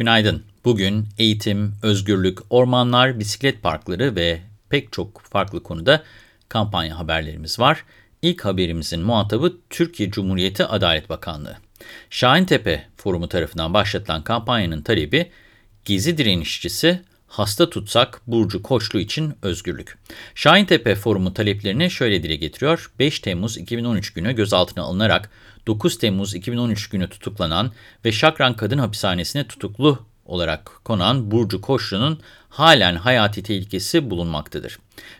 Günaydın. Bugün eğitim, özgürlük, ormanlar, bisiklet parkları ve pek çok farklı konuda kampanya haberlerimiz var. İlk haberimizin muhatabı Türkiye Cumhuriyeti Adalet Bakanlığı. Şahintepe Forumu tarafından başlatılan kampanyanın talebi Gezi direnişçisi hasta tutsak Burcu Koçlu için özgürlük. Şahintepe Forumu taleplerini şöyle dile getiriyor. 5 Temmuz 2013 günü gözaltına alınarak 9 Temmuz 2013 günü tutuklanan ve Şakran Kadın Hapishanesi'ne tutuklu olarak konan Burcu Koçlu'nun halen hayati tehlikesi bulunmaktadır.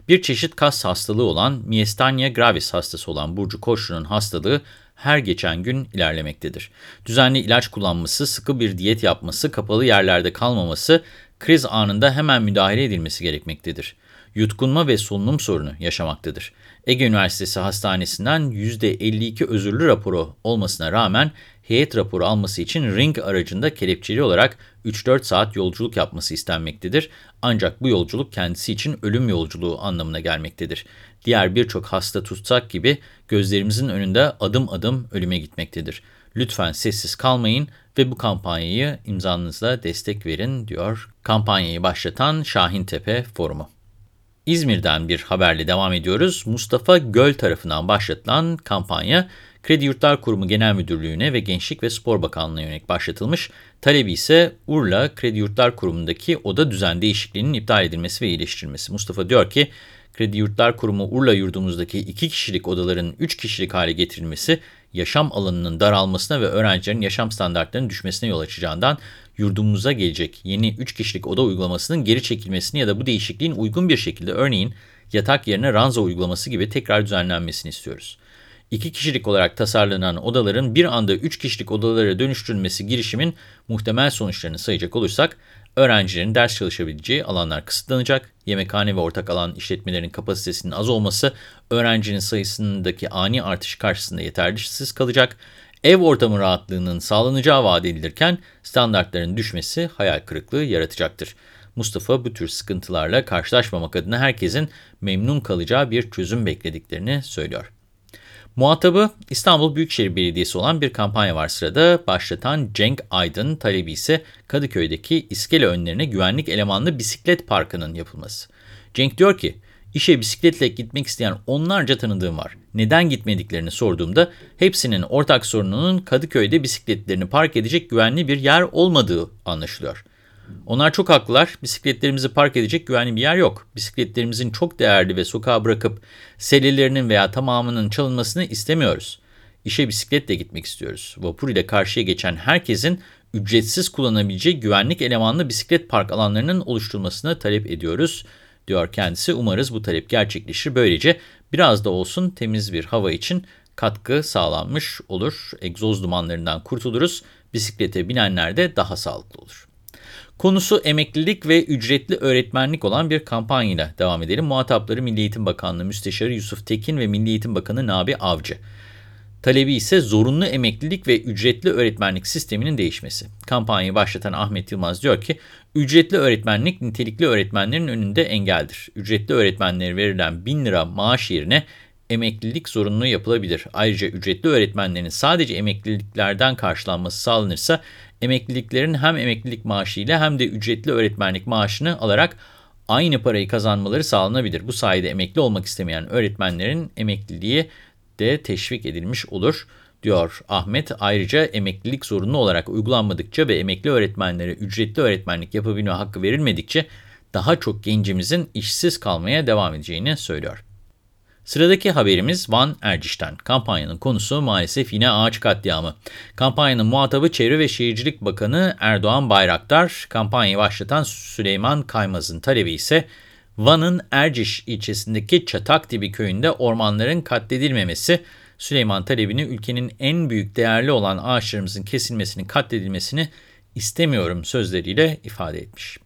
Bir çeşit kas hastalığı olan Miastenia gravis hastası olan Burcu Koçlu'nun hastalığı her geçen gün ilerlemektedir. Düzenli ilaç kullanması, sıkı bir diyet yapması, kapalı yerlerde kalmaması, kriz anında hemen müdahale edilmesi gerekmektedir. Yutkunma ve solunum sorunu yaşamaktadır. Ege Üniversitesi Hastanesi'nden %52 özürlü raporu olmasına rağmen heyet raporu alması için ring aracında kelepçeli olarak 3-4 saat yolculuk yapması istenmektedir. Ancak bu yolculuk kendisi için ölüm yolculuğu anlamına gelmektedir. Diğer birçok hasta tutsak gibi gözlerimizin önünde adım adım ölüme gitmektedir. Lütfen sessiz kalmayın ve bu kampanyayı imzanızla destek verin diyor kampanyayı başlatan Şahin Tepe Forumu. İzmir'den bir haberle devam ediyoruz. Mustafa Göl tarafından başlatılan kampanya Kredi Yurtlar Kurumu Genel Müdürlüğü'ne ve Gençlik ve Spor Bakanlığı'na yönelik başlatılmış. Talebi ise Urla Kredi Yurtlar Kurumu'ndaki oda düzen değişikliğinin iptal edilmesi ve iyileştirilmesi. Mustafa diyor ki, Kredi Yurtlar Kurumu Urla yurdumuzdaki 2 kişilik odaların 3 kişilik hale getirilmesi, yaşam alanının daralmasına ve öğrencilerin yaşam standartlarının düşmesine yol açacağından yurdumuza gelecek yeni 3 kişilik oda uygulamasının geri çekilmesini ya da bu değişikliğin uygun bir şekilde örneğin yatak yerine ranza uygulaması gibi tekrar düzenlenmesini istiyoruz. 2 kişilik olarak tasarlanan odaların bir anda 3 kişilik odalara dönüştürülmesi girişimin muhtemel sonuçlarını sayacak olursak, öğrencilerin ders çalışabileceği alanlar kısıtlanacak, yemekhane ve ortak alan işletmelerinin kapasitesinin az olması, öğrencinin sayısındaki ani artış karşısında yetersiz kalacak, ev ortamı rahatlığının sağlanacağı vaat edilirken standartların düşmesi hayal kırıklığı yaratacaktır. Mustafa bu tür sıkıntılarla karşılaşmamak adına herkesin memnun kalacağı bir çözüm beklediklerini söylüyor. Muhatabı İstanbul Büyükşehir Belediyesi olan bir kampanya var sırada. Başlatan Cenk Aydın talebi ise Kadıköy'deki iskele önlerine güvenlik elemanlı bisiklet parkının yapılması. Cenk diyor ki, işe bisikletle gitmek isteyen onlarca tanıdığım var. Neden gitmediklerini sorduğumda hepsinin ortak sorununun Kadıköy'de bisikletlerini park edecek güvenli bir yer olmadığı anlaşılıyor. Onlar çok haklılar. Bisikletlerimizi park edecek güvenli bir yer yok. Bisikletlerimizin çok değerli ve sokağa bırakıp sellelerinin veya tamamının çalınmasını istemiyoruz. İşe bisikletle gitmek istiyoruz. Vapur ile karşıya geçen herkesin ücretsiz kullanabileceği güvenlik elemanlı bisiklet park alanlarının oluşturulmasını talep ediyoruz, diyor kendisi. Umarız bu talep gerçekleşir. Böylece biraz da olsun temiz bir hava için katkı sağlanmış olur. Egzoz dumanlarından kurtuluruz. Bisiklete binenler de daha sağlıklı olur. Konusu emeklilik ve ücretli öğretmenlik olan bir kampanyayla devam edelim. Muhatapları Milli Eğitim Bakanlığı Müsteşarı Yusuf Tekin ve Milli Eğitim Bakanı Nabi Avcı. Talebi ise zorunlu emeklilik ve ücretli öğretmenlik sisteminin değişmesi. Kampanyayı başlatan Ahmet Yılmaz diyor ki, ücretli öğretmenlik nitelikli öğretmenlerin önünde engeldir. Ücretli öğretmenlere verilen 1000 lira maaş yerine emeklilik zorunlu yapılabilir. Ayrıca ücretli öğretmenlerin sadece emekliliklerden karşılanması sağlanırsa emekliliklerin hem emeklilik maaşıyla hem de ücretli öğretmenlik maaşını alarak aynı parayı kazanmaları sağlanabilir. Bu sayede emekli olmak istemeyen öğretmenlerin emekliliği de teşvik edilmiş olur diyor Ahmet. Ayrıca emeklilik zorunlu olarak uygulanmadıkça ve emekli öğretmenlere ücretli öğretmenlik yapabilme hakkı verilmedikçe daha çok gencimizin işsiz kalmaya devam edeceğini söylüyor. Sıradaki haberimiz Van Erciş'ten. Kampanyanın konusu maalesef yine ağaç katliamı. Kampanyanın muhatabı Çevre ve Şehircilik Bakanı Erdoğan Bayraktar. Kampanyayı başlatan Süleyman Kaymaz'ın talebi ise Van'ın Erciş ilçesindeki Çatakdibi köyünde ormanların katledilmemesi. Süleyman talebini ülkenin en büyük değerli olan ağaçlarımızın kesilmesinin katledilmesini istemiyorum sözleriyle ifade etmiş.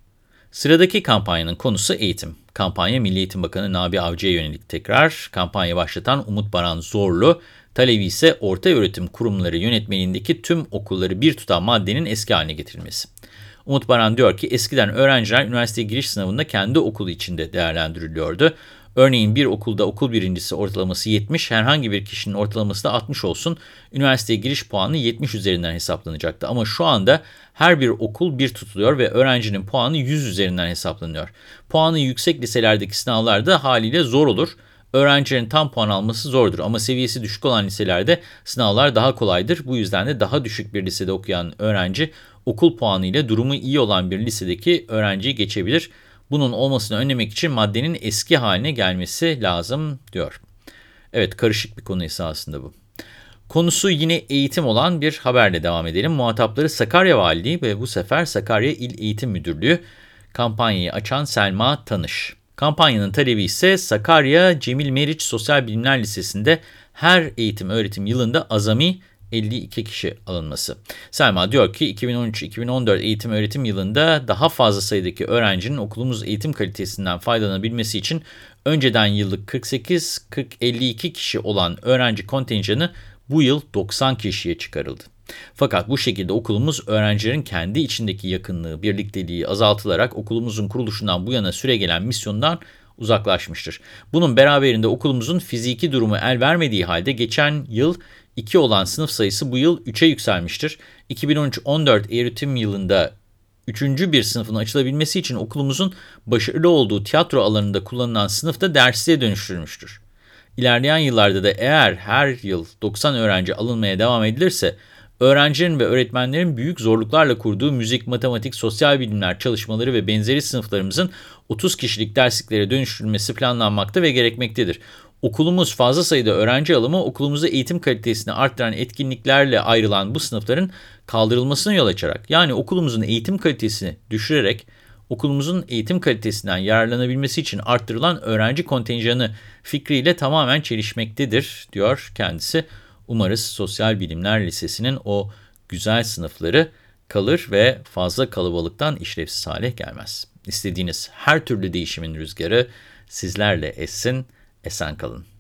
Sıradaki kampanyanın konusu eğitim. Kampanya Milli Eğitim Bakanı Nabi Avcı'ya yönelik tekrar. Kampanya başlatan Umut Baran Zorlu, talebi ise orta öğretim kurumları yönetmeliğindeki tüm okulları bir tutan maddenin eski haline getirilmesi. Umut Baran diyor ki eskiden öğrenciler üniversite giriş sınavında kendi okulu içinde değerlendiriliyordu. Örneğin bir okulda okul birincisi ortalaması 70, herhangi bir kişinin ortalaması da 60 olsun. Üniversiteye giriş puanı 70 üzerinden hesaplanacaktı. Ama şu anda her bir okul bir tutuluyor ve öğrencinin puanı 100 üzerinden hesaplanıyor. Puanı yüksek liselerdeki sınavlarda haliyle zor olur. Öğrencilerin tam puan alması zordur ama seviyesi düşük olan liselerde sınavlar daha kolaydır. Bu yüzden de daha düşük bir lisede okuyan öğrenci okul puanı ile durumu iyi olan bir lisedeki öğrenciyi geçebilir. Bunun olmasını önlemek için maddenin eski haline gelmesi lazım diyor. Evet karışık bir konu esasında bu. Konusu yine eğitim olan bir haberle devam edelim. Muhatapları Sakarya Valiliği ve bu sefer Sakarya İl Eğitim Müdürlüğü kampanyayı açan Selma Tanış. Kampanyanın talebi ise Sakarya Cemil Meriç Sosyal Bilimler Lisesi'nde her eğitim öğretim yılında azami 52 kişi alınması. Selma diyor ki 2013-2014 eğitim öğretim yılında daha fazla sayıdaki öğrencinin okulumuz eğitim kalitesinden faydalanabilmesi için önceden yıllık 48-52 kişi olan öğrenci kontenjanı bu yıl 90 kişiye çıkarıldı. Fakat bu şekilde okulumuz öğrencilerin kendi içindeki yakınlığı, birlikteliği azaltılarak okulumuzun kuruluşundan bu yana süre gelen misyondan uzaklaşmıştır. Bunun beraberinde okulumuzun fiziki durumu el vermediği halde geçen yıl 2 olan sınıf sayısı bu yıl 3'e yükselmiştir. 2013-14 eğitim yılında 3. bir sınıfın açılabilmesi için okulumuzun başarılı olduğu tiyatro alanında kullanılan sınıfta dersliğe dönüştürülmüştür. İlerleyen yıllarda da eğer her yıl 90 öğrenci alınmaya devam edilirse, öğrencilerin ve öğretmenlerin büyük zorluklarla kurduğu müzik, matematik, sosyal bilimler çalışmaları ve benzeri sınıflarımızın 30 kişilik dersliklere dönüştürülmesi planlanmakta ve gerekmektedir. Okulumuz fazla sayıda öğrenci alımı okulumuzu eğitim kalitesini arttıran etkinliklerle ayrılan bu sınıfların kaldırılmasına yol açarak yani okulumuzun eğitim kalitesini düşürerek okulumuzun eğitim kalitesinden yararlanabilmesi için arttırılan öğrenci kontenjanı fikriyle tamamen çelişmektedir diyor kendisi. Umarız Sosyal Bilimler Lisesi'nin o güzel sınıfları kalır ve fazla kalabalıktan işlevsiz hale gelmez. İstediğiniz her türlü değişimin rüzgarı sizlerle essin, esen kalın.